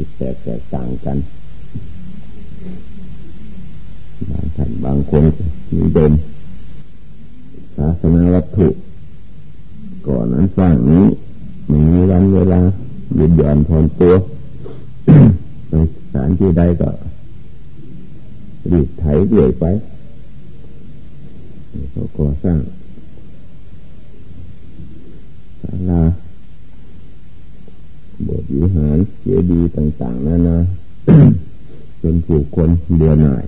ิตแตกแตกต่างกัน บางท่านบางคนมีเดิมศาสนาวัตถุ ก่อนนั้นสร้างนี้ไม่มีวันเวลาหยุดหย่อนทนตัวในสถานที่ใดก็รีดไถเรื่อยไปเขาก่อสร้างศาลา วิหารเจดีย์ต่าง ๆนานาจนผู้คนเดือหน่าย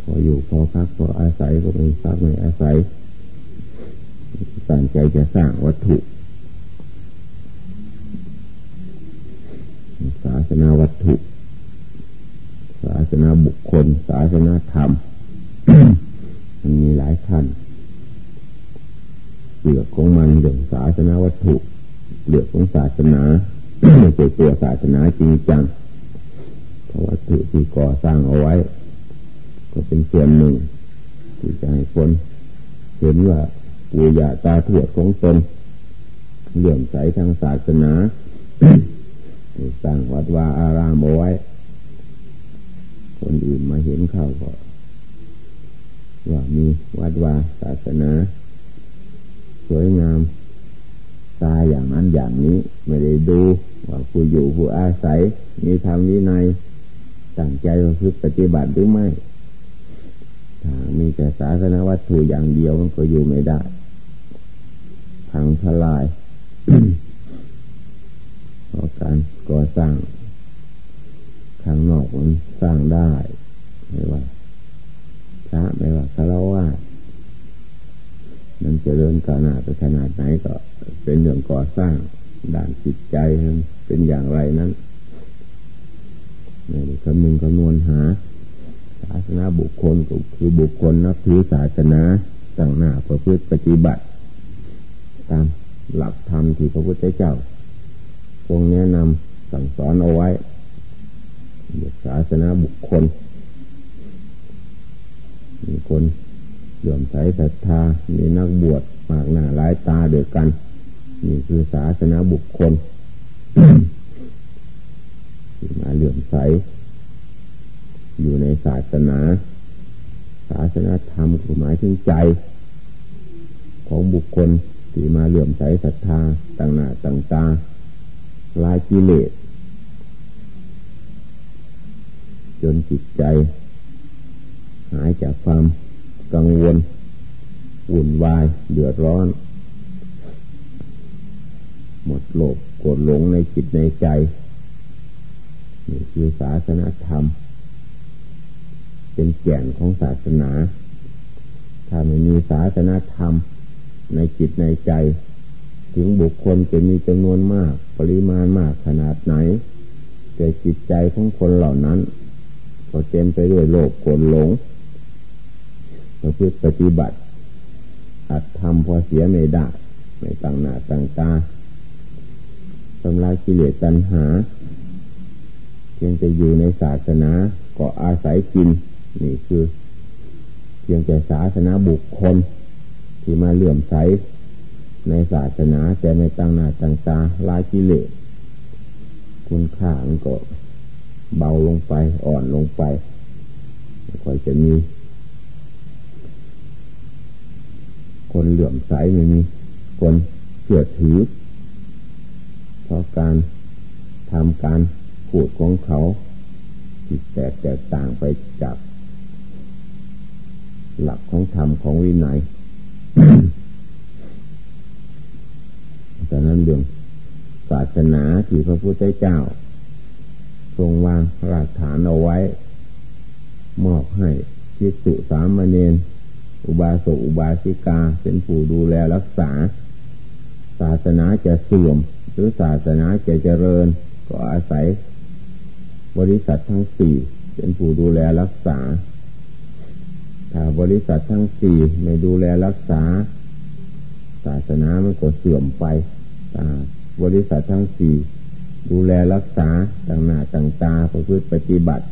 พออยู่พอพักพออาศัยก็ไม่พักไม่อาศัยตั้งใจจะสร้างวัตถุศาสนาวัตถุ ศาสนาบุคคล ศาสนาธรรม มันมีหลายท่านเปลือกของมันเรื่องศาสนาวัตถุ เปลือกของศาสนาไม่ใช่ตัวศาสนาจริงจังเพราะวัตถุที่ก่อสร้างเอาไว้ ก็เป็นส่วนหนึ่ง ที่จะให้คนเห็นว่าปู่ย่าตาทวดของตนเลื่อมใสทางศาสนาสร้างวัดวาอารามเอาไว้ คนอื่นมาเห็นเข้าก็ว่ามีวัดวาศาสนา สวยงาม ตาอย่างนั้นอย่างนี้ ไม่ได้ดูว่าผู้อยู่ผู้อาศัย มีธรรมวินัยตั้งใจคือปฏิบัติหรือไม่ถ้ามีแต่ศาสนาวัตถุอย่างเดียวมันก็อยู่ไม่ได้พังทลายเพราะการก่อสร้างข้างนอกมันสร้างได้ ไม่ว่าพระไม่ว่าคารวะ มันจะเริญขนาดไปขนาดไหนก็เป็นเรื่องก่อสร้างด่านจิตใจเป็นอย่างไรนั้นนี่คำนึงคำนวณหา ศาสนาบุคคลก็คือบุคคลนับถือศาสนาต่างหน้าประพฤติปฏิบัติ ตามหลักธรรมที่พระพุทธเจ้าทรงแนะนำสั่งสอนเอาไว้ศาสนาบุคคลมีคน เลื่อมใสศรัทธามีนักบวชมากหน้าหลายตาเดียวกัน นี่คือศาสนาบุคคลที่มาเลื่อมใส อยู่ในศาสนา ศาสนาธรรมคือหมายถึงใจ ของบุคคลที่มาเลื่อมใสศรัทธาต่างหน้าต่างตาลายกิเลสจนจิตใจ หายจากความ กังวลวุ่นวาย เดือดร้อน หมดโลภโกรธหลงในจิตในใจ นี่คือศาสนาธรรม เป็นแก่นของศาสนา ถ้าไม่มีศาสนาธรรมในจิตในใจ ถึงบุคคลจะมีจำนวนมาก ปริมาณมากขนาดไหน แต่จิตใจของคนเหล่านั้น ก็เต็มไปด้วยโลภโกรธหลง เราพื่อปฏิบัติอัดทำพอเสียไม่ได้ไม่ตั้งหน้าตั้งตาทำลายกิเลสตัณหาเพียงจะอยู่ในศาสนาก็อาศัยกิน นี่คือ เพียงแต่ศาสนาบุคคล ที่มาเลื่อมใสในศาสนาแต่ไม่ตั้งหน้าตั้งตาลายกิเลสคุณค่ามันก็เบาลงไปอ่อนลงไปค่อยจะมี คนเหลื่อมใสไม่มีคนเชื่อถือ เพราะการทำการพูดของเขาจิตแตกแตกต่างไปจาก หลักของธรรมของวินัยแต่นั้นเรื่องศาสนาที่พระพุทธเจ้า ทรงวางรากฐานเอาไว้ มอบให้พิสุสามเณร อุบาสกอุบาสิกา เป็นผู้ดูแลรักษา ศาสนาจะเสื่อม หรือศาสนาจะเจริญ ก็อาศัย บริษัททั้งสี่เป็นผู้ดูแลรักษา ถ้าบริษัททั้งสี่ไม่ดูแลรักษา ศาสนามันก็เสื่อมไปบริษัททั้งสี่ดูแลรักษาต่างหน้าต่างตาประพฤติปฏิบัติ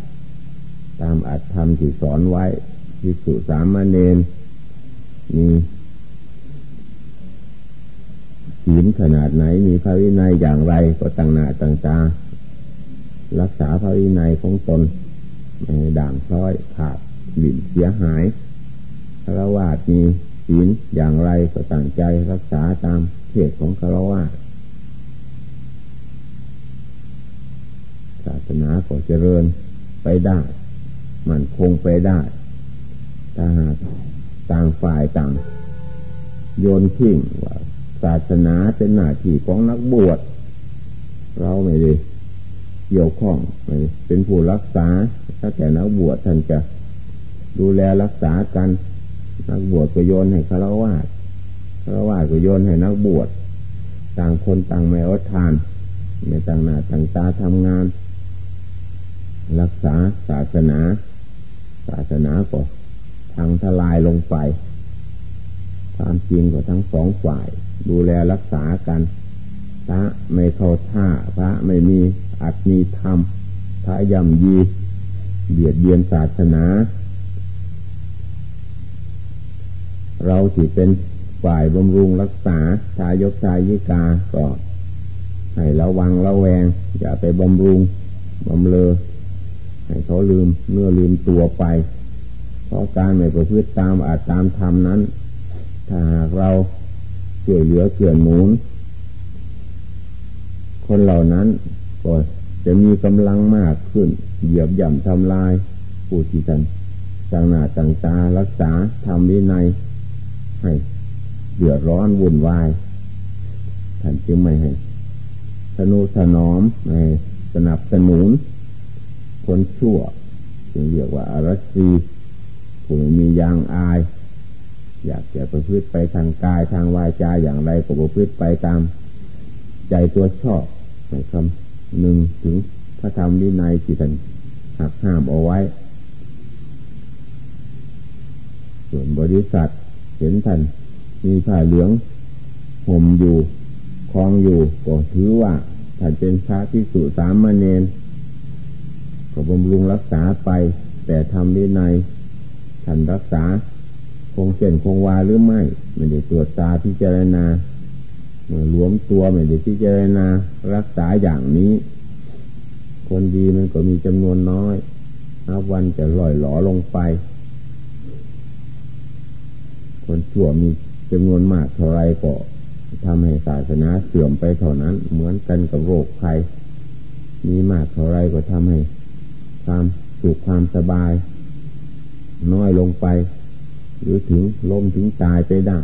ตามอัตธรรมที่สอนไว้ที่สุสามเณร มีศีลขนาดไหน มีพระวินัยอย่างไรก็ต่างหน้าต่างตารักษาพระวินัยของตนไม่ด่างพร้อยขาดบิ่นเสียหายคารวะมีศีลอย่างไรก็ตั้งใจรักษาตามเทศของคารวะศาสนาก็เจริญไปได้ มันคงไปได้ถ้าหาก ต่างฝ่ายต่าง โยนทิ้งว่าศาสนาเป็นหน้าที่ของนักบวช เราไม่ได้เกี่ยวข้องไม่เป็นผู้รักษา ถ้าแต่นักบวชท่านจะดูแลรักษากัน นักบวชก็โยนให้ฆราวาสฆราวาสก็โยนให้นักบวช ต่างคนต่างไม่อดทานไม่ต่างหน้าต่างตาทำงาน รักษาศาสนา ศาสนาก็ ทางทลายลงไปความจริงก็ทั้งสองฝ่าย ดูแลรักษากันพระไม่เข้าท่าพระไม่มีอัตมีธรรมพระยำยีเบียดเบียนศาสนา เราที่เป็นฝ่ายบำรุงรักษาทายกทายิกาก็ให้ระวังระแวง อย่าไปบำรุงบำเลอให้เขาลืมเมื่อลืมตัวไป เพราะการไม่ประพฤติตามอาจตามธรรมนั้น ถ้าหากเราเกี่ยเหลือเกี่ยนหมุนคนเหล่านั้นก็จะมีกำลังมากขึ้น เหยียบย่ำทำลายผู้ที่ท่านจังหน้าจังตารักษาทำวินัยให้เดือดร้อนวุ่นวายท่านจึงไม่ให้สนุสนอมให้สนับสนุน คนชั่วจึงเรียกว่าอารัซี ผู้มียางอาย อยากจะประพฤติไปทางกายทางวาจาอย่างไรก็ประพฤติไปตามใจตัวชอบในคำหนึ่งถึงพระธรรมวินัยที่ท่านหักห้ามเอาไว้ ส่วนบริษัทเห็นท่านมีผ้าเหลืองห่มอยู่คลองอยู่ก็ถือว่าท่านเป็นพระที่สุสามเณรก็บำรุงรักษาไป แต่ทำวินัย ท่านรักษา คงเส้นคงวาหรือไม่ไม่ได้ตรวจตาพิจารณาเมื่อรวมตัวไม่ได้พิจารณารักษาอย่างนี้ คนดีมันก็มีจำนวนน้อยนับวันจะลอยหลอลงไป คนชั่วมีจำนวนมากเท่าไรก็ทำให้ศาสนาเสื่อมไปเท่านั้น เหมือนกันกับโรคภัยมีมากเท่าไรก็ทำให้ความสุขความสบาย น้อยลงไป หรือถึงลมถึงตายไปได้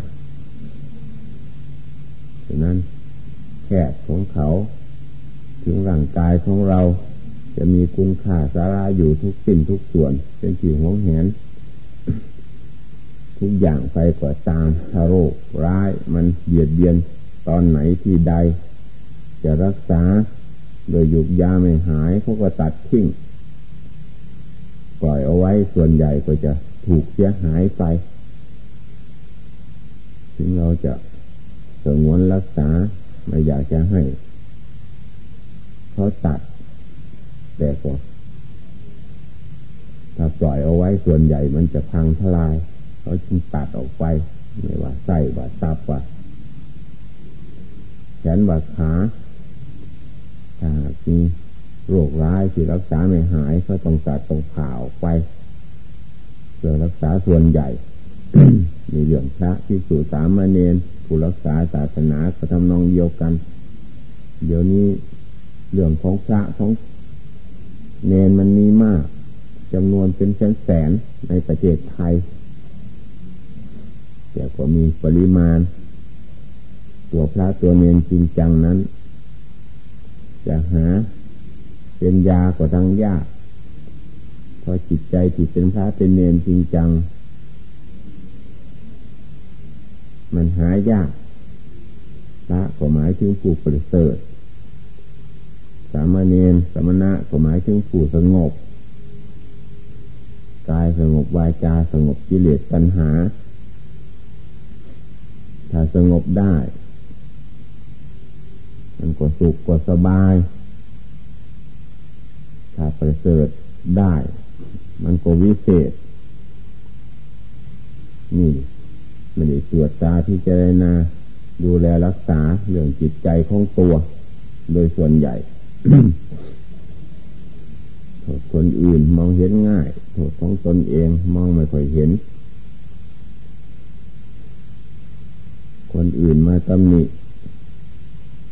ฉะนั้นแค่ของเขา ถึงร่างกายของเรา จะมีคุณค่าสาระอยู่ทุกสิ่งทุกส่วน เป็นสิ่งของเห็นทุกอย่างไปกว่าตามถ้าโรคร้ายมันเบียดเบียนตอนไหนที่ใด จะรักษาโดยหยุกยาไม่หายเขาก็ตัดทิ้ง ปล่อยเอาไว้ส่วนใหญ่ก็จะถูกเสียหายไป ถึงเราจะสงวนรักษาไม่อยากจะให้เขาตัด แต่ก็ถ้าปล่อยเอาไว้ส่วนใหญ่มันจะพังทลายเขาจึงตัดออกไป ไม่ว่าไส้ว่าตับว่าแขนว่าขาถ้ามี โรคร้ายที่รักษาไม่หายก็ต้องตัดต้องผ่าออกไปเพื่อรักษาส่วนใหญ่มีเรื่องพระที่สู่สามเณรผู้รักษาศาสนาก็ทำนองเดียวกัน เดี๋ยวนี้เรื่องของพระของเนนมันมีมากจำนวนเป็นแสนแสนในประเทศไทย แต่ก็มีปริมาณ ตัวพระตัวเนนจริงจังนั้น จะหา เป็นยากว่าทางยากพอจิตใจจิตเป็นพระเป็นเนรจริงจัง มันหายากพระก็หมายถึงผู้ประเสริฐสามเณรสมณะก็หมายถึงผู้สงบกายสงบวายจาสงบกิเลสปัญหา ถ้าสงบได้ มันก็สุขก็สบาย ถ้าประเสริฐได้ มันก็วิเศษ นี่ไม่ได้ตรวจตาที่เจรนาดูแลรักษาเรื่องจิตใจของตัว โดยส่วนใหญ่โทษคนอื่นมองเห็นง่ายโทษของตนเองมองไม่ค่อยเห็น คนอื่นมาตำหนิ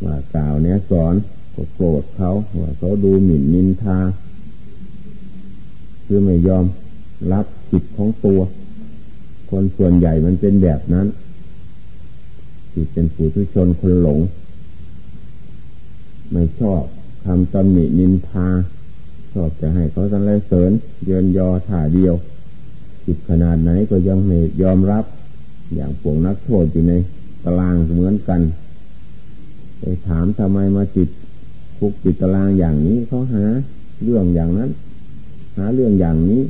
ว่ากล่าวเนี้ยสอน โกรธเขาว่าเขาดูหมิ่นนินทา คือไม่ยอมรับจิตของตัว คนส่วนใหญ่มันเป็นแบบนั้นที่เป็นผู้ทุชนคนหลง ไม่ชอบทำตำหนินินทา ชอบจะให้เขาสรรเสริญ เยินยอถ่าเดียว จิตขนาดไหนก็ยังไม่ยอมรับ อย่างพวกนักโทษอยู่ในตารางเหมือนกัน ไปถามทำไมมาจิต คุกจิตตารางอย่างนี้เขาหาเรื่องอย่างนั้น หาเรื่องอย่างนี้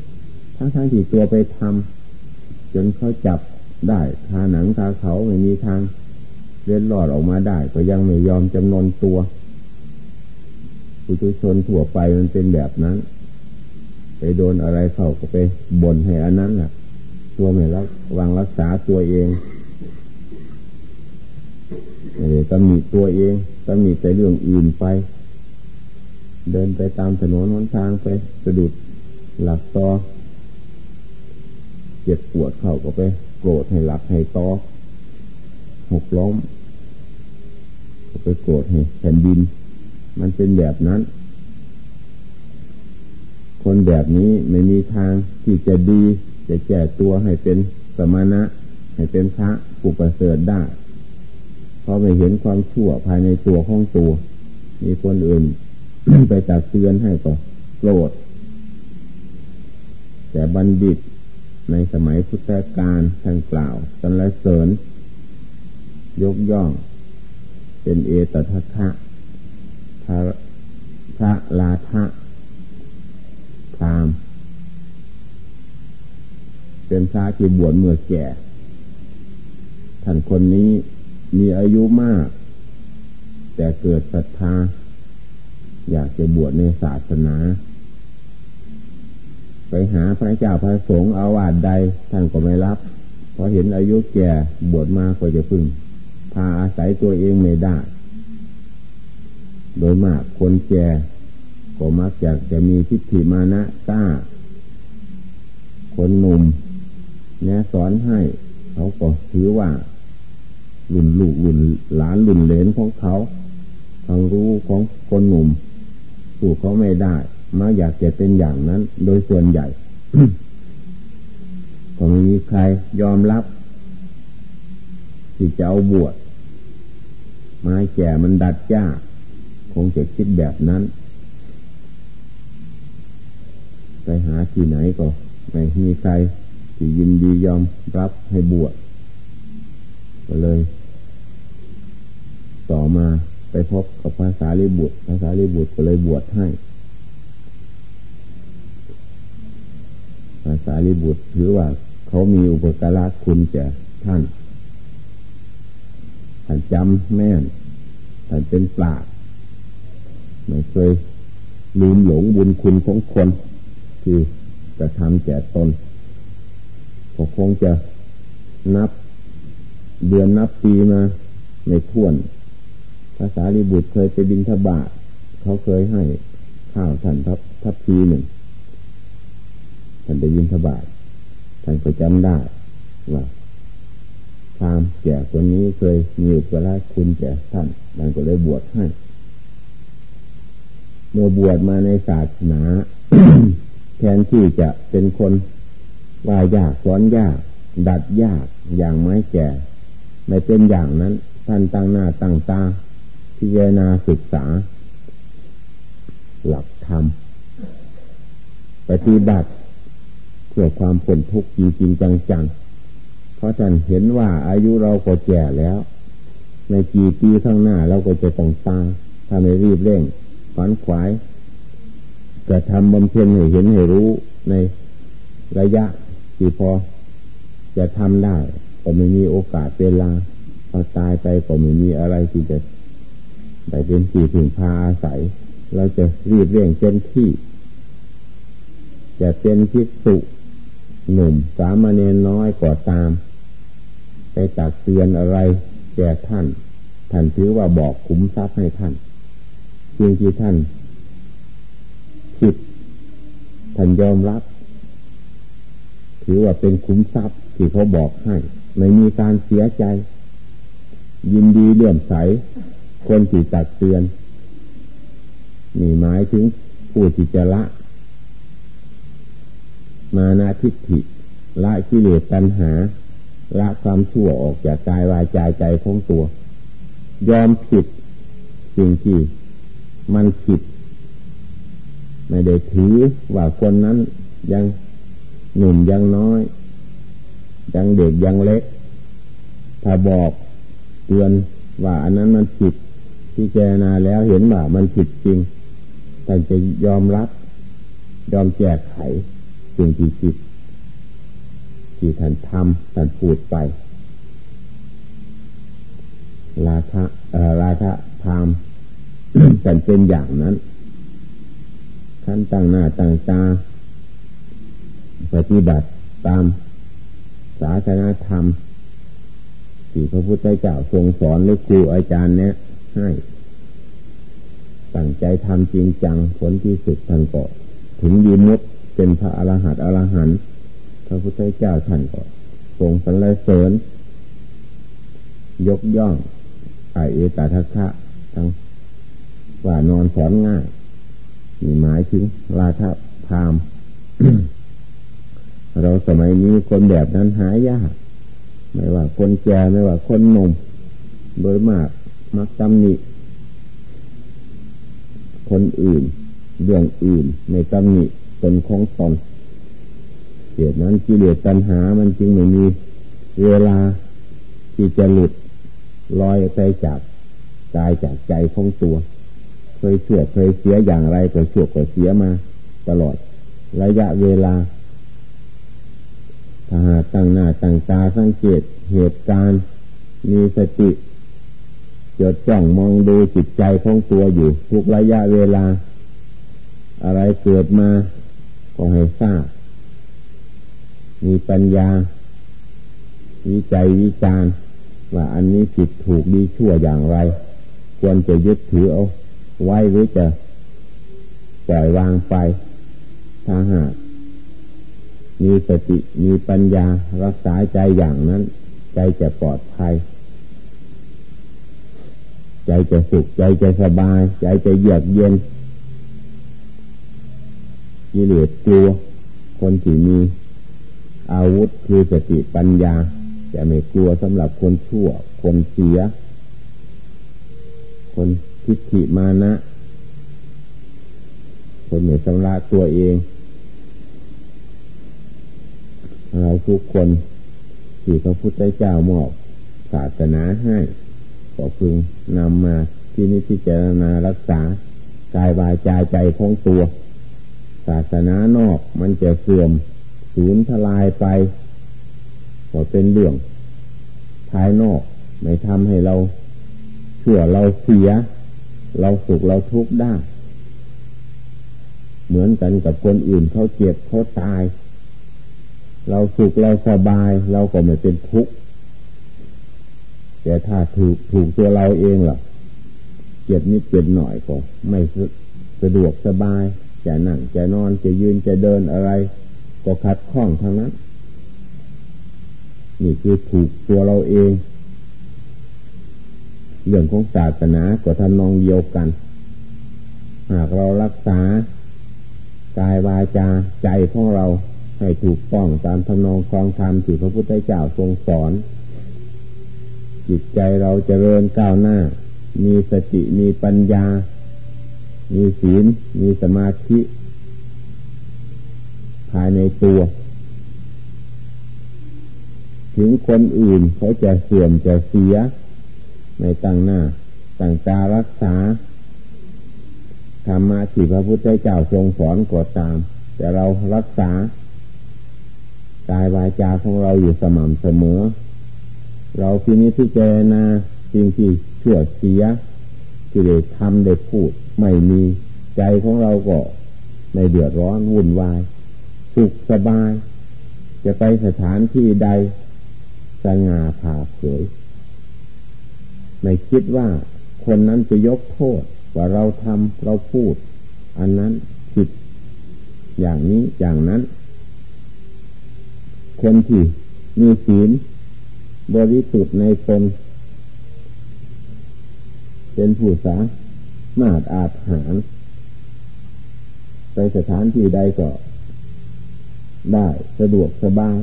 ทั้งทั้งที่ตัวไปทำจนเขาจับได้ทาหนังทาเขาไม่มีทางเล็ดลอดออกมาได้ ก็ยังไม่ยอมจำนนตัวผู้ทุชนทั่วไปมันเป็นแบบนั้น ไปโดนอะไรเข้าก็ไปบ่นให้อันนั้นแหละตัวไม่รักวางรักษาตัวเองไม่ได้ตำหนิตัวเองตำหนิแต่เรื่องอื่นไป เดินไปตามถนนหนทางไปสะดุดหลักตอเจ็บปวดเข้าก็ไป โกรธให้หลักให้ตอหกล้มก็ไปโกรธให้แผ่นดิน มันเป็นแบบนั้น คนแบบนี้ไม่มีทางที่จะดี จะแก้ตัวให้เป็นสมณะ ให้เป็นพระปุปเสริฐได้เพราะไม่เห็นความชั่วภายในตัวของตัว มีคนอื่น ไปตักเตือนให้ก็โกรธแต่บัณฑิตในสมัยพุทธกาลท่านกล่าวสรรเสริญ ยกย่อง เป็นเอตทัคคะพระพระลาทะพรามเป็นพระที่บวชเมื่อแก่ ท่านคนนี้มีอายุมาก แต่เกิดศรัทธา อยากจะบวชในศาสนา ไปหาพระเจ้าพระสงฆ์อาวาสใดท่านก็ไม่รับ เพราะเห็นอายุแก่บวชมาก็จะพึ่ง พาอาศัยตัวเองไม่ได้ โดยมากคนแก่ก็มักอยากจะมีทิฏฐิมานะกล้า คนหนุ่มแนะสอนให้เขาก็ถือว่ารุ่นลูกรุ่นหลานรุ่นเลนของเขาทางรู้ของคนหนุ่ม สู่เขาไม่ได้มาอยากจะเป็นอย่างนั้น โดยส่วนใหญ่ก็ไม่มีใครยอมรับ ที่จะเอาบวชไม้แก่มันดัดยากคงจะคิดแบบนั้น ไปหาที่ไหนก็ไม่มีใครที่ยินดียอมรับให้บวชก็เลย ต่อมา ไปพบกับภาษาลิบุตรภาษาลิบุตรก็เลยบวชให้ภาษาลิบุตรถือว่าเขามีอุปการะคุณแก่ท่านท่านจำแม่นท่านเป็นปราดไม่เคยลืมหลงบุญคุณของคนที่จะทำแก่ตนก็คงจะนับเดือนนับปีมาในท่วน ภาษาลิบุตรเคยไปบินทบาทเขาเคยให้ข้าวท่านทับทับทีหนึ่งท่านไปบินทบาทท่านก็จำได้ว่าามแก่คนนี้เคยมีอุปราคุณแก่ท่านท่านก็เลยบวชให้เมื่อบวชมาในศาสนา แทนที่จะเป็นคนวายากสอนยาก ดัดยากอย่างไม้แก่ ไม่เป็นอย่างนั้น ท่านตั้งหน้าตั้งตา พิจารณาศึกษา หลักธรรม ปฏิบัติเพื่อความผลทุกข์จริงๆจังๆพราะท่านเห็นว่าอายุเราก็แก่แล้ว ในกี่ปีข้างหน้าเราก็จะต้องตายถ้าไม่รีบเร่งฝันขวายจะทำบำเพ็ญให้เห็นให้รู้ในระยะที่พอจะทำได้ ก็ไม่มีโอกาสเวลาพอตายไปก็ไม่มีอะไรที่จะ ได้เป็นสี่ถึงพาอาศัย เราจะรีบเร่งเต็มที่ จะเป็นพิสุหนุ่มสามเณรน้อยก่อตาม ไปตักเตือนอะไรแก่ท่าน ท่านถือว่าบอกขุมทรัพย์ให้ท่านสิ่งที่ท่านผิดท่านยอมรับ ถือว่าเป็นขุมทรัพย์ที่เขาบอกให้ ไม่มีการเสียใจ ยินดีเลื่อมใส คนที่ตักเตือน นี่หมายถึงผู้ที่จะละ มานาทิฏฐิ ละกิเลสตัณหา ละความชั่วออกจากกายวายใจใจของตัว ยอมผิดสิ่งที่มันผิด ไม่ได้ถือว่าคนนั้นยังหนุ่มยังน้อย ยังเด็กยังเล็ก ถ้าบอกเตือนว่าอันนั้นมันผิด ที่เจนาแล้วเห็นว่ามันผิดจริงท่านจะยอมรับ ยอมแก้ไขสิ่งที่ผิดที่ท่านทำท่านพูดไป ราคะราคะธรรมแต่เป็นอย่างนั้นขั้นตั้งหน้าตั้งตาปฏิบัติตามศาสนาธรรมที่พระพุทธเจ้าทรงสอนหรือครูอาจารย์เนี้ย ให้ตั้งใจทำจริงจังผลที่สุดท่านก็ถึงดีมุดเป็นพระอรหันต์อรหันต์พระพุทธเจ้าท่านก็ทรงสรรเสริญ ยกย่องไอเอตาทัคะทั้งว่านอนสอนง่ายมีหมายถึงราชพามเราสมัยนี้คนแบบนั้นหายาก ไม่ว่าคนแก่ไม่ว่าคนหนุ่มโดยมาก มักตำหนิคนอื่น เรื่องอื่นในตำหนิตนของตนเหตุนั้นกิเลสตัณหามันจึงไม่มีเวลาที่จะหลุดลอยไปจากกายจากใจของตัว เคยชั่วเคยเสียอย่างไรก็ชั่วก็เสียมา ตลอด ระยะเวลาถ้าหาตั้งหน้าตั้งตาสังเกตเหตุการณ์ มีสติ จดจ้องมองดูจิตใจของตัวอยู่ ทุกระยะเวลา อะไรเกิดมา ก็ให้ทราบ มีปัญญา วิจัยวิจารว่าอันนี้ผิดถูกดีชั่วอย่างไร ควรจะยึดถือเอา ไว้หรือจะปล่อยวางไป ถ้าหากมีสติมีปัญญารักษาใจอย่างนั้น ใจจะปลอดภัย ใจจะสุขใจจะสบาย ใจจะเยือกเย็นกิเลสกลัว คนที่มีอาวุธคือสติปัญญา จะไม่กลัวสำหรับคนชั่ว คนเสีย คนทิฏฐิมานะ คนไม่สำราตัวเองเราทุกคนที่พระพุทธเจ้ามอบศาสนาให้ ก็พึงนำมาที่นิพพจารณารักษากายวายใจใจของตัว ศาสนานอกมันจะเสื่อมสูญทลายไปก็เป็นเรื่องภายนอก ไม่ทำให้เราเชั่วเราเสีย เราสุขเราทุกข์ได้ เหมือนกันกับคนอื่นเขาเจ็บเขาตาย เราสุขเราสบาย เราก็ไม่เป็นทุกข์ แต่ถ้าถูกถูกตัวเราเองล่ะเจ็บนิดเจ็บหน่อยก็ไม่สะดวกสบาย จะนั่งจะนอนจะยืนจะเดินอะไร ก็ขัดข้องทั้งนั้นนี่คือถูกตัวเราเอง เรื่องของศาสนาก็ทำนองเดียวกัน หากเรารักษากายวาจาใจของเราให้ถูกต้องตามทำนองครองธรรมที่พระพุทธเจ้าทรงสอน จิตใจเราจเจริญก้าวหน้า มีสติมีปัญญา มีศีล มีสมาธิ ภายในตัว ถึงคนอื่นเขาจะเสื่อมจะเสีย ในตั้งหน้าตั้งตารักษาธรรมะที่พระพุทธเจ้าทรงสอนก็ตาม แต่เรารักษากายวาจาของเราอยู่สม่ำเสมอ เราทีนี้ที่เจนาสิ่งที่ชั่วเสียที่ได้ทำได้พูดไม่มีใจของเราก็ไม่เดือดร้อนวุ่นวายสุขสบาย จะไปสถานที่ใดสง่าผ่าเผยไม่คิดว่าคนนั้นจะยกโทษว่าเราทำเราพูด อันนั้นผิดอย่างนี้อย่างนั้น คนที่มีศีล บริสุทธิ์ในตนเป็นผู้สามาดอาหาร ไปสถานที่ใดก็ได้สะดวกสบาย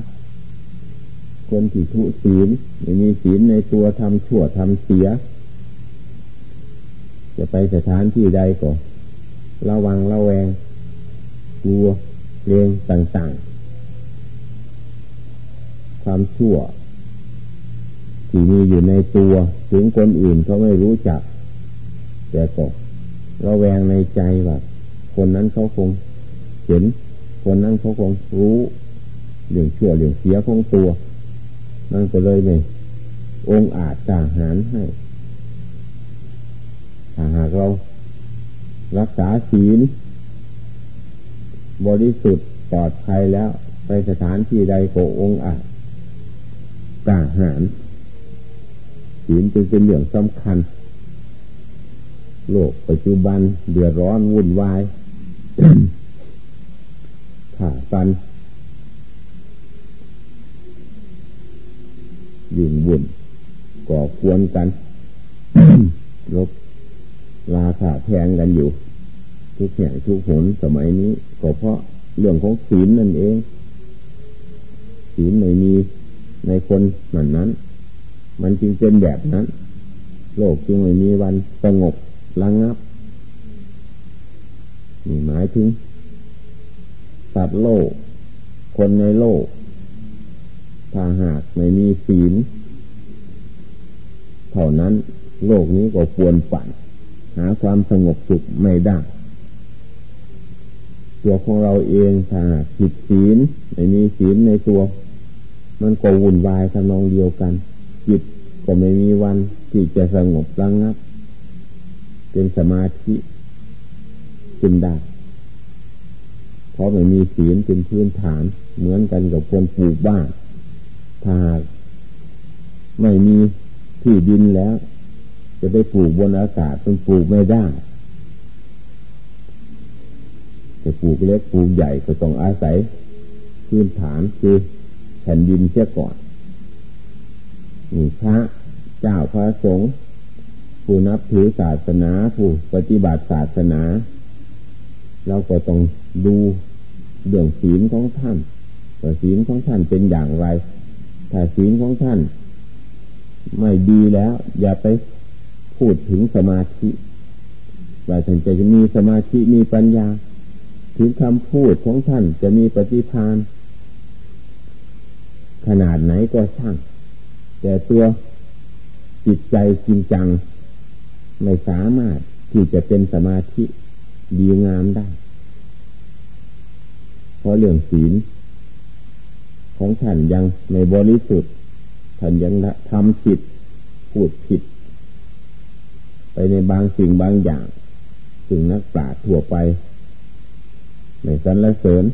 คนที่ทุศีลไม่มีศีลในตัวทำชั่วทำเสีย จะไปสถานที่ใดก็ระวังระแวงกลัวเกรงต่างๆ ความชั่ว ที่มีอยู่ในตัว ถึงคนอื่นเขาไม่รู้จัก แต่ก็ระแวงในใจว่าคนนั้นเขาคงเห็น คนนั้นเขาคงรู้เรื่องชั่วเรื่องเสียของตัวมันก็เลยไม่องอาจกางหารให้ถ้าหากเรารักษาศีลบริสุทธิ์ปลอดภัยแล้ว ไปสถานที่ใดก็องอาจกางหาร ศีลจึงเป็นเรื่องสำคัญ โลกปัจจุบันเดือดร้อนวุ่นวายขาฟันยิ่งวุ่นก่อควรกันลบราคาแพงกันอยู่ ทุกแห่งทุกหนสมัยนี้ก็เพราะเรื่องของศีลนั่นเอง ศีลไม่มีในคนเหมือนนั้น มันจึงเป็นแบบนั้น โลกจึงไม่มีวันสงบระงับนี่หมายถึงสัตว์โลก คนในโลก ถ้าหากไม่มีศีล เท่านั้น โลกนี้ก็ควรปั่น หาความสงบสุขไม่ได้ ตัวของเราเองถ้าผิดศีล ไม่มีศีลในตัว มันก็วุ่นวายทำนองเดียวกัน จิตก็ไม่มีวันที่จะสงบระงับ เป็นสมาธิขึ้นได้เพราะไม่มีศีลเป็นพื้นฐาน เหมือนกันกับคนปลูกบ้านถ้าไม่มีที่ดินแล้ว จะไปปลูกบนอากาศมันปลูกไม่ได้จะปลูกเล็กปลูกใหญ่ก็ต้องอาศัยพื้นฐานคือแผ่นดินเสียก่อน พระเจ้าพระสงฆ์ผู้นับถือศาสนาผู้ปฏิบัติศาสนาเราก็ต้องดูเรื่องศีลของท่านว่าศีลของท่านเป็นอย่างไร ถ้าศีลของท่าน ไม่ดีแล้ว อย่าไปพูดถึงสมาธิว่าท่านจะมีสมาธิมีปัญญา ถึงคำพูดของท่านจะมีปฏิภาณขนาดไหนก็ช่าง แต่ตัวจิตใจจริงจัง ไม่สามารถที่จะเป็นสมาธิดีงามได้ เพราะเรื่องศีล ของท่านยังไม่บริสุทธิ์ท่านยังทำผิดพูดผิด ไปในบางสิ่งบางอย่างถึงนักปราชญ์ทั่วไปไม่สรรเสริญ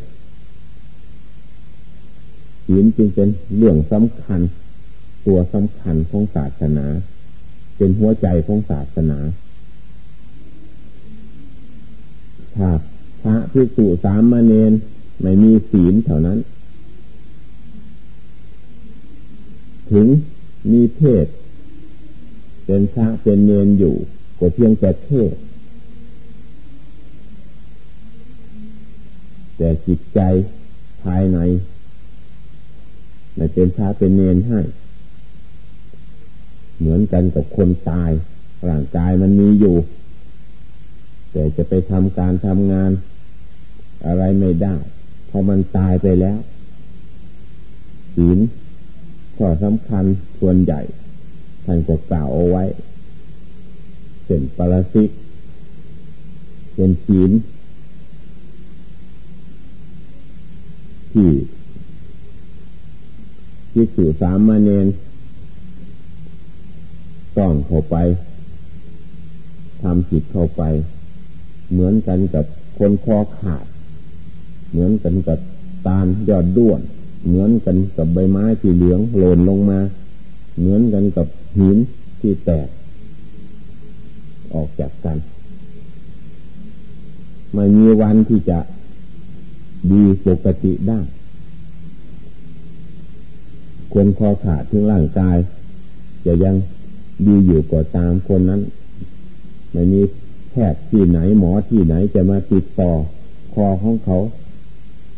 ศีลจึงเป็นเรื่องสำคัญ ตัวสำคัญของศาสนา เป็นหัวใจของศาสนาถ้าพระพิสุสามเณรไม่มีศีลเท่านั้น ถึงมีเพศ เป็นพระเป็นเนนอยู่ก็เพียงแต่เทศแต่จิตใจภายในไม่เป็นพระเป็นเนนให้ เหมือนกันกับคนตาย ร่างกายมันมีอยู่ แต่จะไปทำการทำงาน อะไรไม่ได้พอมันตายไปแล้วศีลข้อสำคัญส่วนใหญ่ท่านจะกล่าวเอาไว้เป็นปรสิกเป็นศีลที่ที่สู่สามมาเนน ต้องเข้าไปทำผิดเข้าไป เหมือนกันกับคนคอขาด เหมือนกันกับตาลยอดด้วน เหมือนกันกับใบไม้ที่เหลืองหล่นลงมา เหมือนกันกับหินที่แตก ออกจากกัน ไม่มีวันที่จะดีปกติได้คนคอขาดถึงร่างกาย จะยัง ดีอยู่ก็ตามคนนั้น ไม่มีแพทย์ที่ไหนหมอที่ไหนจะมาติดต่อ คอของเขา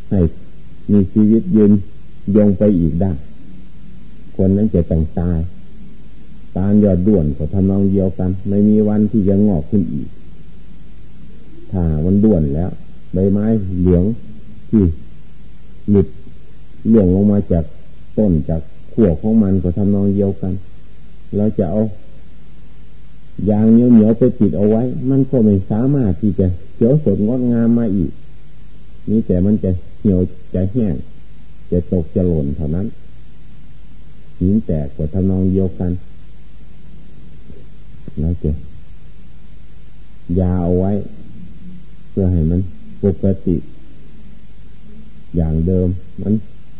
ให้มีชีวิตยืนยงไปอีกได้ คนนั้นจะต้องตายตาลยอดด้วนก็ทำนองเดียวกัน ไม่มีวันที่จะงอกขึ้นอีก ถ้ามันด้วนแล้วใบไม้เหลืองที่หลุดเลื่องลงมาจากต้นจากขั้วของมันก็ทำนองเดียวกัน เราจะเอายางเหนียวเหนียวไปติดเอาไว้ มันก็ไม่สามารถที่จะเขียวสดงดงามมาอีก นี่แต่มันจะเหี่ยวจะแห้ง จะตกจะหล่นเท่านั้นหินแตกกว่าทำนองเดียวกันแล้วจะยาเอาไว้ เพื่อให้มันปกติ อย่างเดิม มัน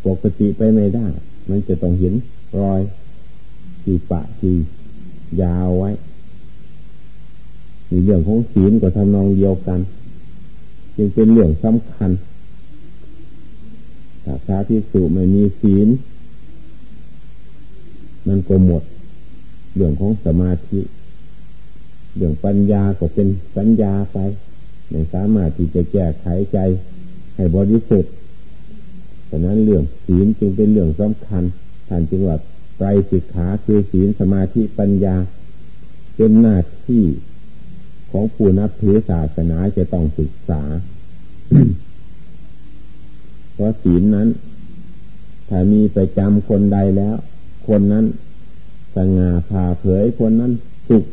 ปกติไปไม่ได้ มันจะต้องเห็นรอย ทีปะทียาวไว้มีเรื่องของศีลกับทำนองเดียวกัน จึงเป็นเรื่องสำคัญถ้าพระที่สุไม่มีศีล มันก็หมด เรื่องของสมาธิ เรื่องปัญญาก็เป็นสัญญาไปไม่สามารถที่จะแก้ไขใจ ให้บริสุทธิ์ฉะนั้นเรื่องศีลจึงเป็นเรื่องสำคัญท่านจึงว่า ไตรสิกขาคือศีลสมาธิปัญญา เป็นหน้าที่ของผู้นับถือศาสนาจะต้องศึกษา เพราะศีลนั้น ถ้ามีประจำคนใดแล้ว คนนั้นสง่าผ่าเผยคนนั้นสุข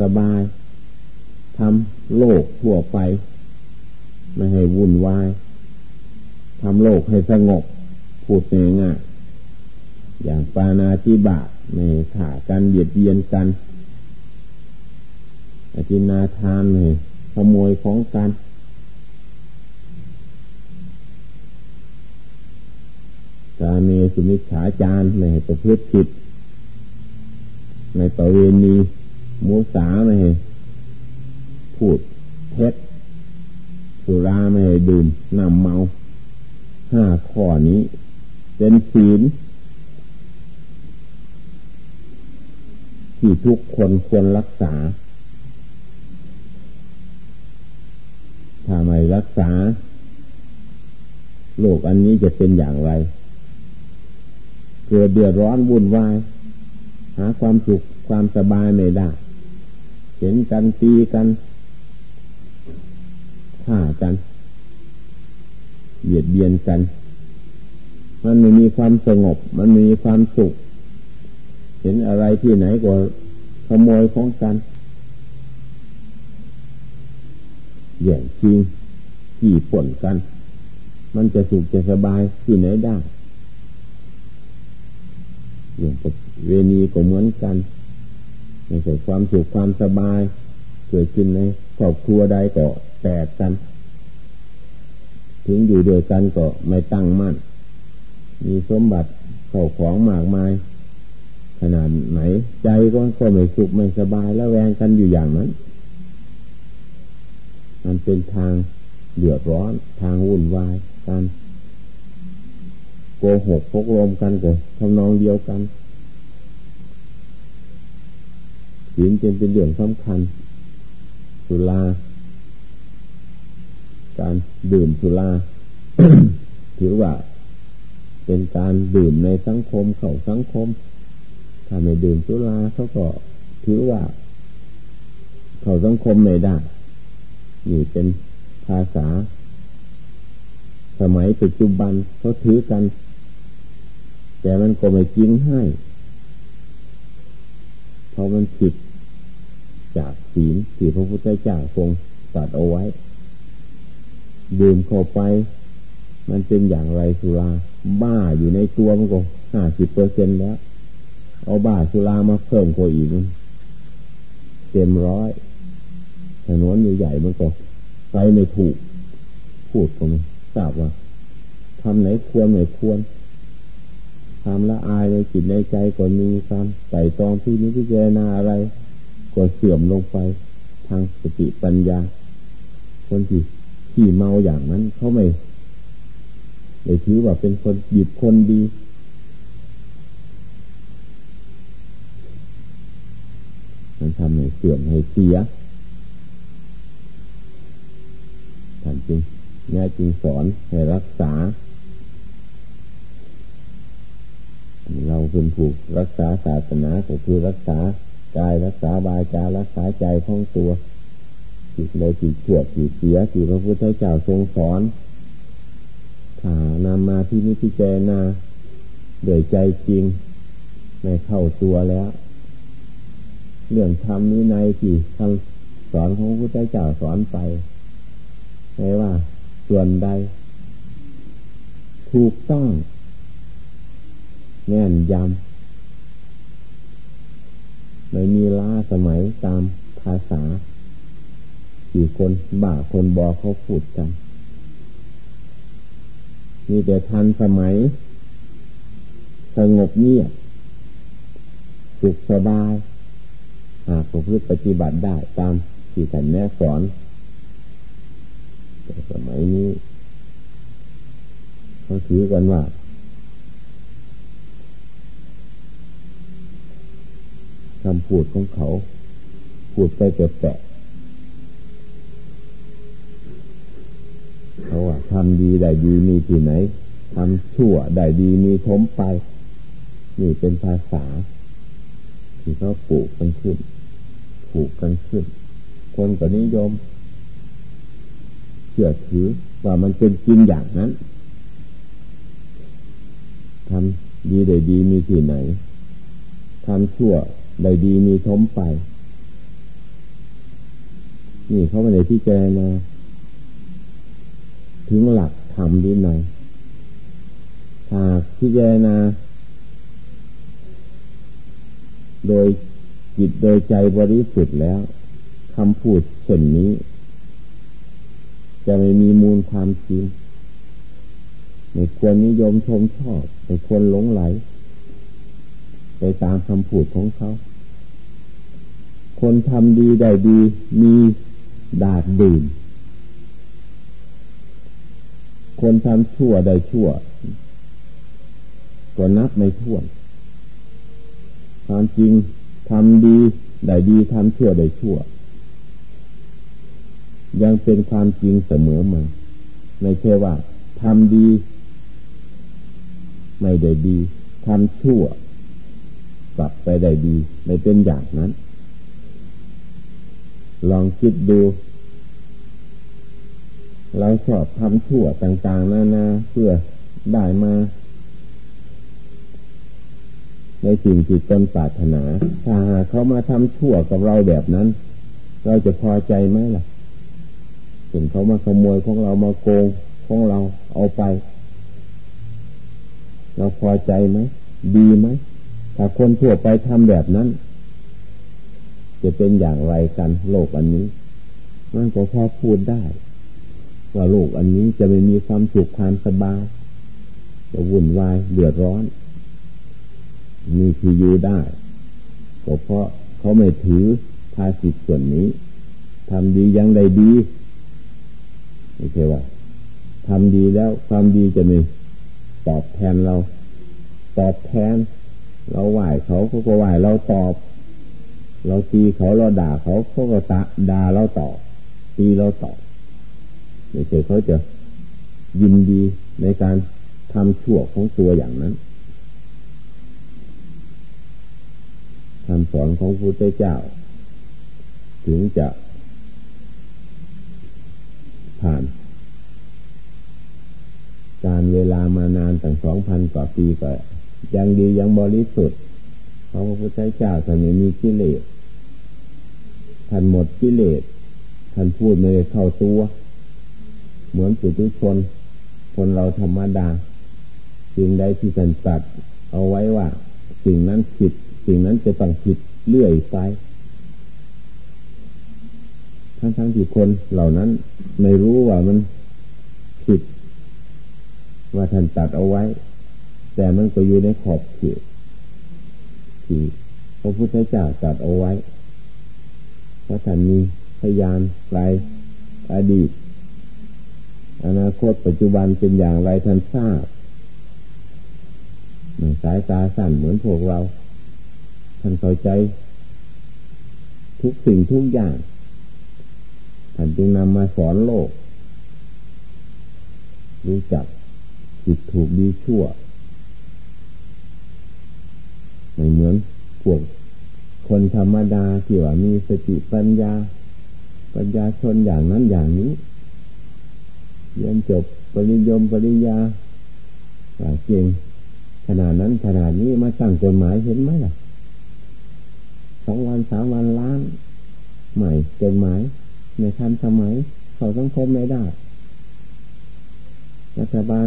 สบายทำโลกทั่วไป ไม่ให้วุ่นวายทำโลกให้สงบพูดง่ายๆ อย่างปานาธิบาไม่ขากันเบียดเบียนกันอจินาทานไม่ขโมยของกันกาเมสุมิฉาจารไม่ให้ประพฤติผิดในประเวณีมุสาไม่ให้พูดเท็จสุราไม่ให้ดื่มนำเมาห้าข้อนี้ เป็นศีล ที่ทุกคนควรรักษา ถ้าไม่รักษา โลกอันนี้จะเป็นอย่างไร เกิดเดือดร้อนวุ่นวาย หาความสุขความสบายไม่ได้ เห็นกันตีกันฆ่ากันเบียดเบียนกัน มันไม่มีความสงบ มันไม่มีความสุข เห็นอะไรที่ไหนก็ขโมยของกันแย่งชิงขี่ผลกัน มันจะสุขจะสบายที่ไหนได้อย่างเวนีก็เหมือนกันไม่ใช่ความสุขความสบาย เกิดขึ้นในครอบครัวใดก็แตกกัน ถึงอยู่ด้วยกันก็ไม่ตั้งมั่น มีสมบัติเข้าของมากมาย ขนาดไหน ใจก็ก็ไม่สุขไม่สบายแล้วแวงกันอยู่อย่างนั้น มันเป็นทางเดือดร้อน ทางวุ่นวายกันโกหกพกลมกันก็ทำนองเดียวกันศีลจึงเป็นเรื่องสำคัญ สุราการดื่มสุราถือว่าเป็นการดื่มในสังคมเข้าสังคม ถ้าไม่ดื่มสุราเขาก็ถือว่า เขาสังคมไม่ได้นี่เป็นภาษา สมัยปัจจุบันเขาถือกัน แต่มันก็ไม่จริงให้เพราะมันผิดจากศีลที่พระพุทธเจ้าทรงตรัสเอาไว้ ดื่มเข้าไป มันเป็นอย่างไรสุรา บ้าอยู่ในตัวมันก็ห้าสิบเปอร์เซ็นแล้ว เอาบ้าสุรามาเพิ่มกว่าอีกเต็มร้อยถนนใหญ่ๆมันก็ไปไม่ถูก พูดผมทราบว่าทำไหนควรไม่ควรทำละอายในจิตในใจก่อนมีความใส่ตองที่นี้พิจารณาอะไรก็เสื่อมลงไป ทางสติปัญญา คนที่ขี่เมาอย่างนั้นเขาไม่ไม่ถือว่าเป็นคนหยิบคนดี มันทำให้เสื่อมให้เสียท่านจริงแน่จริงสอนให้รักษา เราเป็นผู้รักษาศาสนาก็คือรักษากายรักษาบายจารักษาใจของตัวจิตเลยจิตชั่วจิตเสียจิตพระพุทธเจ้าทรงสอนถ้านำมาที่นิพพิจารณาโดยใจจริงในเข้าตัวแล้ว เรื่องธรรมนี้ในที่คำสอนของพระพุทธเจ้าสอนไปไม่ว่า ส่วนใด ถูกต้อง แน่นยำไม่มีล้าสมัยตามภาษาที่คนบ่าคนบอเขาพูดกันมีแต่ทันสมัย สงบเงียบสุขสบาย ประพฤติปฏิบัติได้ตามที่ท่านแนะสอนแต่สมัยนี้เขาถือกันว่า คำพูดของเขา พูดไปแปะเขาว่าทำดีได้ดีมีที่ไหนทำชั่วได้ดีมีทมไป นี่เป็นภาษา ที่เขาปลูกกันขึ้นปลูกกันขึ้น คนก็นิยมเชื่อถือว่ามันเป็นจริงอย่างนั้นทำดีได้ดีมีที่ไหนทำชั่วได้ดีมีทมไป นี่เขาไม่ได้ที่แจมาถึงหลักธรรมดีไหนหากพิจารณา โดยจิตโดยใจบริสุทธิ์แล้วคำพูดเช่นนี้ จะไม่มีมูลความจริงไม่ควรนิยมชมชอบไม่ควรหลงไหล ไปตามคำพูดของเขา คนทำดีได้ดี มีดาดดื่มคนทำชั่วได้ชั่ว ก็นับไม่ถ้วน ความจริงทำดีได้ดีทำชั่วได้ชั่ว ยังเป็นความจริงเสมอมา ไม่ใช่ว่าทำดี ไม่ได้ดีทำชั่วกลับไปได้ดี ไม่เป็นอย่างนั้น ลองคิดดู เราชอบทำชั่วต่าง ๆนานาเพื่อได้มา ในสิ่งที่ตนปรารถนา ถ้าหากเขามาทำชั่วกับเราแบบนั้น เราจะพอใจไหมล่ะเห็นเขามาขโมยของเรามาโกงของเราเอาไป เราพอใจไหมดีไหมถ้าคนทั่วไปทำแบบนั้น จะเป็นอย่างไรกันโลกอันนี้มันก็พอพูดได้ ว่าโลกอันนี้จะไม่มีความสุขความสบายจะวุ่นวายเดือดร้อน มีที่อยู่ได้ก็เพราะเขาไม่ถือภาสิตส่วนนี้ทำดียังได้ดีไม่ใช่ว่าทำดีแล้วความดีจะม่ตอบแทนเรา ตอบแทน เราไหวเขาเขาก็ไหวเราตอบ เราตีเขาเราด่าเขาเขาก็ตะด่าเราตอบตีเราตอบไม่ใช่เขาจะยินดีในการทำชั่วของตัวอย่างนั้นำสอนของพระพุทธเจ้า ถึงจะผ่าน การเวลามานานตั้งสองพันกว่าปีก็ยังดียังบริสุทธิ์เพราะพระพุทธเจ้าท่านไม่มีกิเลสท่านหมดกิเลสท่านพูดไม่ได้เข้าตัว เหมือนปุถุชน คนเราธรรมดาสิ่งใดที่ท่านตัดเอาไว้ว่า สิ่งนั้นผิด สิ่งนั้นจะต้องผิดเรื่อยไป ทั้งทั้งที่คนเหล่านั้นไม่รู้ว่ามันผิด ว่าท่านตัดเอาไว้ แต่มันก็อยู่ในขอบเขตที่พระพุทธเจ้าตัดเอาไว้ เพราะท่านมีพยานไกลอดีต อนาคตปัจจุบันเป็นอย่างไรท่านทราบสายตาสั้นเหมือนพวกเรา ท่านเข้าใจ ทุกสิ่งทุกอย่างท่านจึงนำมาสอนโลก รู้จักผิดถูกดีชั่วไม่เหมือนพวกคนธรรมดาที่ว่ามีสติปัญญา ปัญญาชนอย่างนั้นอย่างนี้เรียนจบปริยมปริญาเก่งขนาดนั้นขนาดนี้มาตั้งกฎหมายเห็นไหมล่ะ สองวันสามวันล้างใหม่กฎหมายในทันสมัยเขาสังคมไม่ได้ รัฐบาล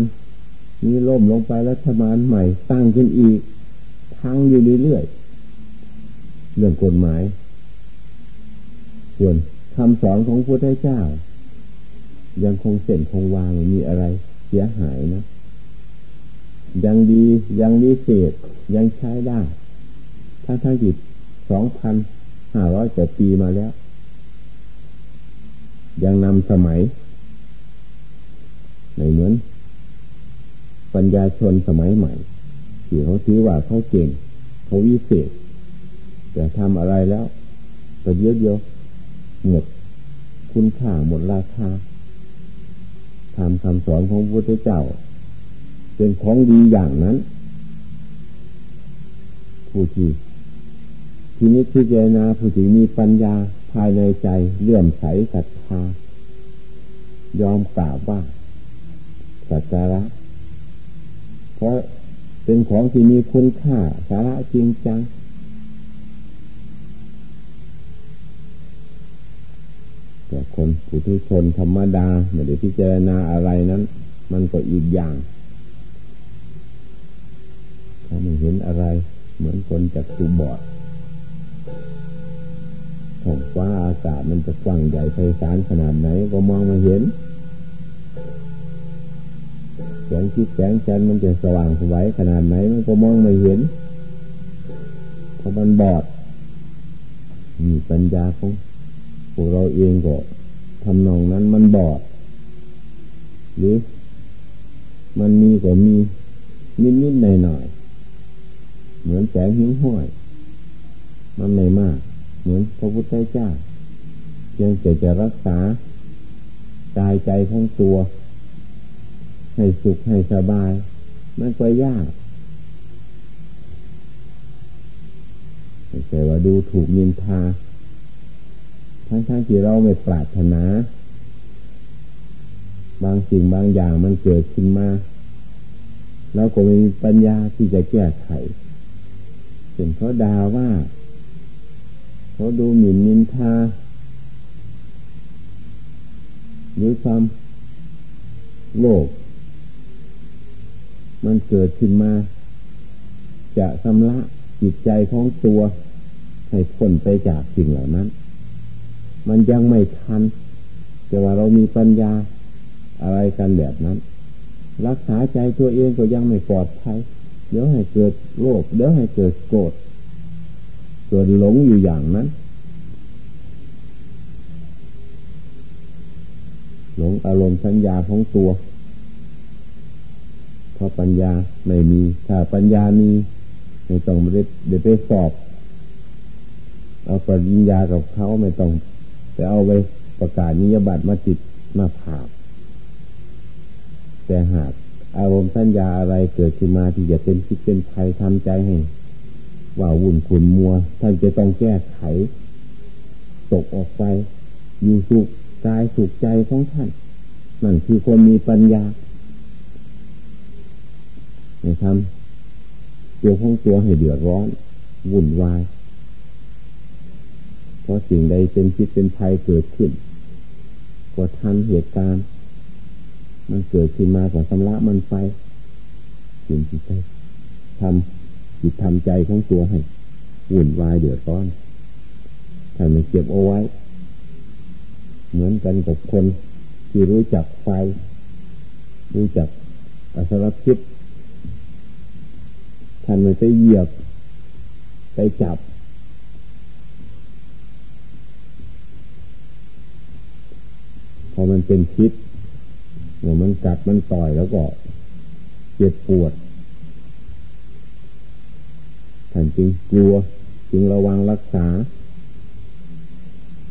มีล่มลงไปรัฐบาลใหม่ ตั้งขึ้นอีกพังอยู่เรื่อยเรื่องกฎหมาย ส่วนคำสอนของพระพุทธเจ้า ยังคงเส้นคงวางมีอะไร เสียหายนะยังดียังดีเศษยังใช้ได้ทั้งทั้งจิต สองพันห้าร้อยกว่าปีมาแล้ว ยังนำสมัยในเหมือน ปัญญาชนสมัยใหม่ที่เขาถือว่าเขาเก่งเขาวิเศษ แต่ทำอะไรแล้วประเดียอะเดียวหมดคุณค่าหมดราคาทำคำสอนของพระพุทธเจ้า เป็นของดีอย่างนั้นผู้ที่ ทีนี้พิจารณาผู้ที่มีปัญญาภายในใจเลื่อมใสศรัทธายอมกราบว่าสัจจระ เพราะเป็นของที่มีคุณค่าสาระจริงจัง แต่คนผู้ทุชนธรรมดาไม่ได้พิจารณาอะไรนั้น มันก็อีกอย่างถ้าไม่เห็นอะไร เหมือนคนจากตูบอด ฟ้าอากาศมันจะกว้างใหญ่ไพศาลขนาดไหนก็มองมาเห็นแสงที่แสงจันมันจะสว่างสวยขนาดไหนมันก็มองไม่เห็นเพราะมันบอดมีปัญญาของพวกเราเองก็ทำนองนั้นมันบอด หรือ มันมีก็มีนิดนิดหน่อยหน่อยเหมือนแสงหิ้งห้อย มันไม่มาก เหมือนพระพุทธเจ้ายังจะจะรักษากายใจของตัว ให้สุขให้สบาย มันก็ยากไม่ใช่ว่าดูถูกมินทา ทั้งๆทที่เราไม่ปรารถนา บางสิ่งบางอย่างมันเกิดขึ้นมาเราก็ไม่มีปัญญาที่จะแก้ไขเป็นเพราะดาว่า เขาดูหมิ่นนินทาหรือความโลภมันเกิดขึ้นมา จะชำระจิตใจของตัว ให้พ้นไปจากสิ่งเหล่านั้น มันยังไม่ทันแต่ว่าเรามีปัญญาอะไรกันแบบนั้น รักษาใจตัวเองก็ยังไม่ปลอดภัยเดี๋ยวให้เกิดโรคเดี๋ยวให้เกิดโกรธ เกิดหลงอยู่อย่างนั้น หลงอารมณ์สัญญาของตัวเพราะปัญญาไม่มี ถ้าปัญญามีไม่ต้องเดี๋ยวไปสอบ เอาปัญญากับเขาไม่ต้องแต่เอาไปประกาศนิยบัตรมาจิตมาผ่าแต่หากอารมณ์สัญญาอะไรเกิดขึ้นมาที่จะเป็นคิดเป็นภัยทำใจให้ ว่าวุ่นขุนมัว ท่านจะต้องแก้ไข ตกออกไป อยู่สุขกายสุขใจของท่าน นั่นคือคนมีปัญญาไม่ทำตัวของตัวให้เดือดร้อน วุ่นวาย เพราะสิ่งใดเป็นพิษเป็นภัยเกิดขึ้นกว่าทันเหตุการณ์ มันเกิดขึ้นมากว่าสำลักมันไปสิ่งที่ใทำ จิตทำใจของตัวให้วุ่นวายเดือดร้อนถ้าไม่เก็บเอาไว้ เหมือนกันกับคนที่รู้จักไฟ รู้จักอสรพิษท่านไม่ไปเหยียบ ไปจับ พอมันเป็นพิษเมื่อมันกัดมันต่อยแล้วก็ เจ็บปวดท่าน จึงกลัว จึงระวังรักษา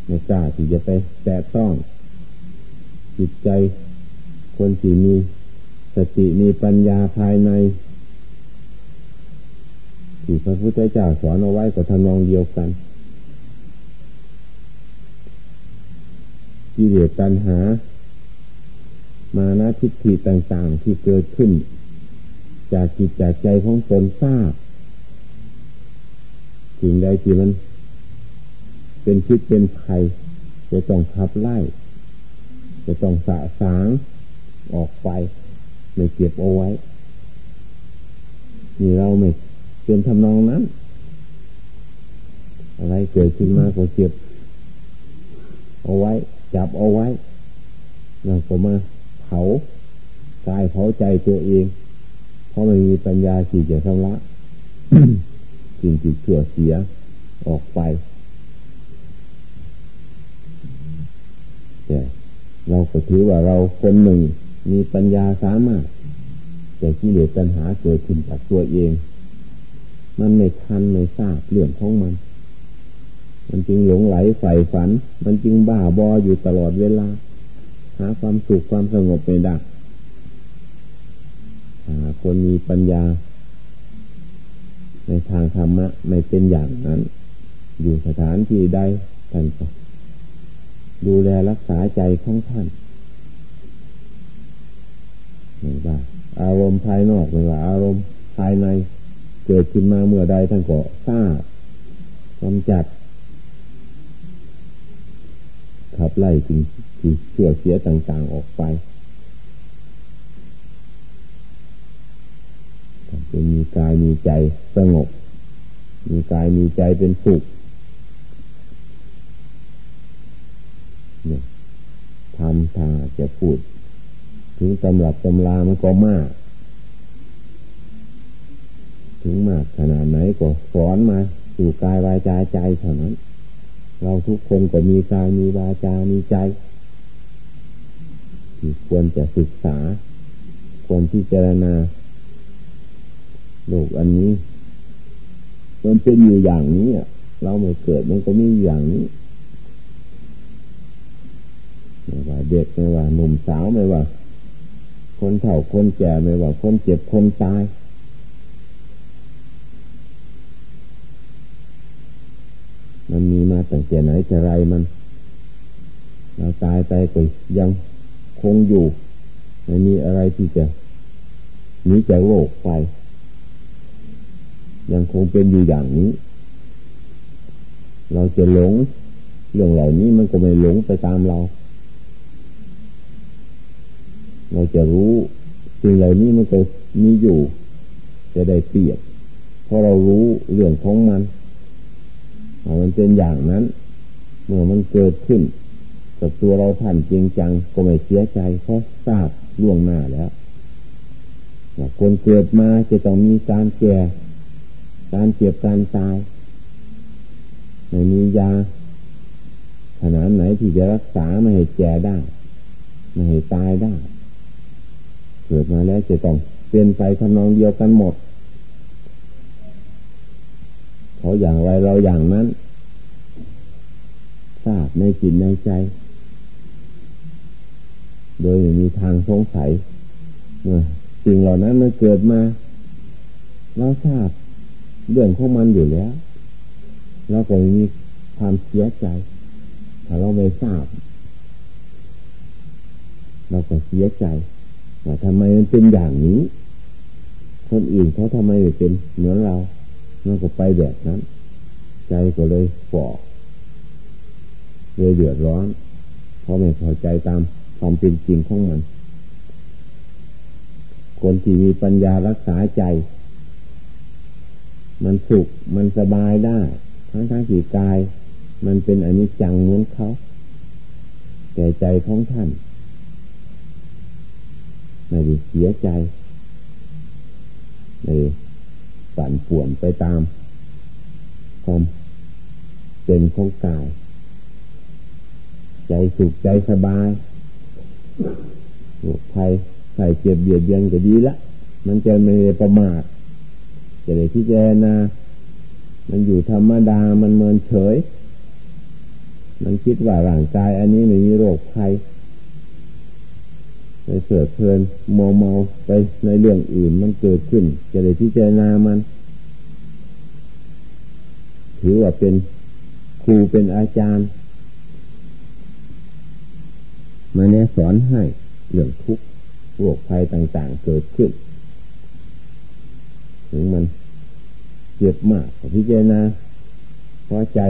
ไม่กล้าที่จะไปแตะต้อง จิตใจ คนที่มีสติมีปัญญาภายในที่พระพุทธเจ้าสอนเอาไว้ก็ทำนองเดียวกันกิเลสตัณหา มานะทิฏฐิต่างๆที่เกิดขึ้น จากจิตจากใจของตนทราบ สิ่งใดที่มัน เป็นพิษเป็นภัยจะต้องขับไล่ จะต้องสะสางออกไปไม่เก็บเอาไว้ นี่เราไม่เป็นทำนองนั้น อะไรเกิดขึ้นมาก็เก็บ เอาไว้ จับเอาไว้แล้วก็มาเผากายเผาใจตัวเอง เพราะไม่มีปัญญาที่จะชำระ สิ่งที่ชั่วเสียออกไป แต่เราก็ถือว่าเราคนหนึ่งมีปัญญาสามารถ แต่ที่เลือปัญหาเกิดขึ้นจากตัวเอง มันไม่ทันไม่ทราบเรื่องของมัน มันจึงหลงไหลใฝ่ฝัน มันจึงบ้าบออยู่ตลอดเวลา หาความสุขความสงบไม่ได้คนมีปัญญา ในทางธรรมะไม่เป็นอย่างนั้น อยู่สถานที่ใดท่านก็ดูแลรักษาใจของท่านไม่ว่าอารมณ์ภายนอกไม่ว่าอารมณ์ภายในเกิดขึ้นมาเมื่อใดท่านก็ทราบกำจัด ขับไล่สิ่งที่ชั่วเสียต่าง ๆ ออกไป จะมีกายมีใจสงบ มีกายมีใจเป็นสุขเนี่ยทำทาจะพูด ถึงตำรับตำรามันก็มาก ถึงมากขนาดไหนก็สอนมาสู่กายวาจาใจเท่านั้น เราทุกคนก็มีกายมีวาจามีใจที่ควรจะศึกษา ควรที่เจรณา โลกอันนี้ มันเป็นอยู่อย่างนี้เราไม่เกิดมันก็มีอย่างนี้ไม่ว่าเด็กไม่ว่าหนุ่มสาวไม่ว่า คนเฒ่าคนแก่ไม่ว่า คนเจ็บคนตายมันมีมาตั้งแต่ไหนแต่ไรมัน เราตายไปก็ยังคงอยู่ไม่มีอะไรที่จะหนีจากโลกไป ยังคงเป็นอยู่อย่างนี้ เราจะหลงเรื่องเหล่านี้มันก็ไม่หลงไปตามเรา เราจะรู้สิ่งเหล่านี้มันก็มีอยู่ จะได้เปรียบเพราะเรารู้เรื่องของมันมันเป็นอย่างนั้น เมื่อมันเกิดขึ้น กับตัวเราท่านจริงจังก็ไม่เสียใจเพราะทราบล่วงหน้าแล้วคนเกิดมาจะต้องมีการแก่ การเจ็บการตายไม่มียาขนาดไหนที่จะรักษาไม่ให้แก่ได้ ไม่ให้ตายได้ เกิดมาแล้วจะต้องเป็นไปทำนองเดียวกันหมดเขาอย่างไรเราอย่างนั้นทราบในจิตในใจ โดยม่มีทางสงสัยสิ่งเหล่านั้นมันเกิดมาเราทราบ เรื่องของมันอยู่แล้วเราก็มีความเสียใจ ถ้าเราไม่ทราบ เราก็เสียใจว่าทำไมมันเป็นอย่างนี้ คนอื่นเขาทำไมไม่เป็นเหมือนเราเราก็ไปแบบนั้น ใจก็เลยฝ่อเลยเดือดร้อน เพราะไม่พอใจตามความเป็นจริงของมัน คนที่มีปัญญารักษาใจ มันสุขมันสบายได้ ทั้งทั้งที่กาย มันเป็นอนิจจังเหมือนเขาแต่ใจของท่านไม่ด้เสียใจไม่ฝันป่วนไปตามความเป็นของกาย ใจสุขใจสบายภัยใส่เจ็บเบียดเบียนก็ดีละ มันจะไม่ประมาท จะได้พิจารณามันอยู่ธรรมดา มันเมินเฉย มันคิดว่าร่างกาย อันนี้ไม่มีโรคภัยไปเสือเพลินเมาเมาไปในเรื่องอื่นมันเกิดขึ้น จะได้พิจารณามัน ถือว่าเป็นครูเป็นอาจารย์ มาแนะสอนให้เรื่องทุกข์โรคภัยต่าง ๆ เกิดขึ้น ถึงมันเจ็บมากพิจารณาเพราะใจ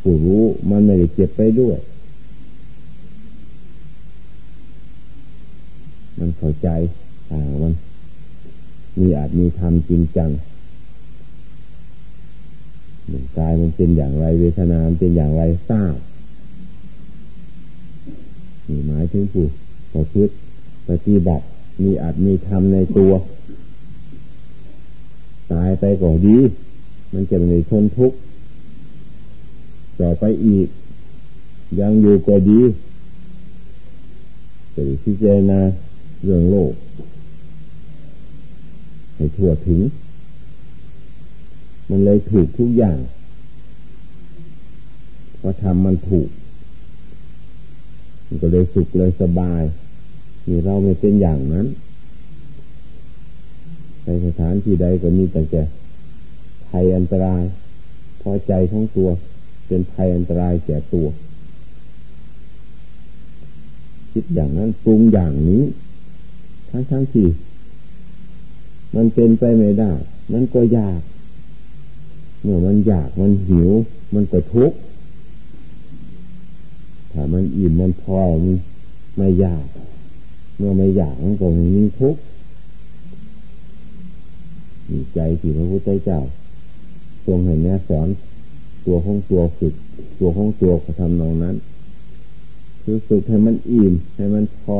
ผู้รู้มันไม่ได้เจ็บไปด้วย มันเข้าใจอ่ามัน มีอาจมีธรรมจริงจังกายมันเป็นอย่างไร เวทนาเป็นอย่างไรทราบนี่หมายถึงผู้ประพฤติปฏิบัติ มีอาจมีธรรมในตัว ก็ดี มันจะไม่ทนทุกข์ต่อไปอีก ยังอยู่ก็ดีจะพิจารณาเรื่องโลก ให้ทั่วถึง มันเลยถูกทุกอย่างพอทำมันถูก มันก็เลยสุขเลยสบายนี่เราไม่เป็นอย่างนั้น ในสถานที่ใดก็มีแต่แก ภัยอันตรายพอใจของตัวเป็นภัยอันตรายแก่ตัว คิดอย่างนั้นปรุงอย่างนี้ ทั้งทั้งที่ มันเป็นไปไม่ได้ มันก็ยาก เมื่อมันอยากมันหิว มันก็ทุกข์ถ้ามันอิ่มมันพอมันไม่อยาก เมื่อไม่อยากมันก็มีทุกข์ใจที่พระพุทธเจ้า รงเห็นแน่สอน ตัวของตัวฝึก ตัวของตัวกระทำนองนั้น คือฝึกให้มันอิ่มให้มันพอ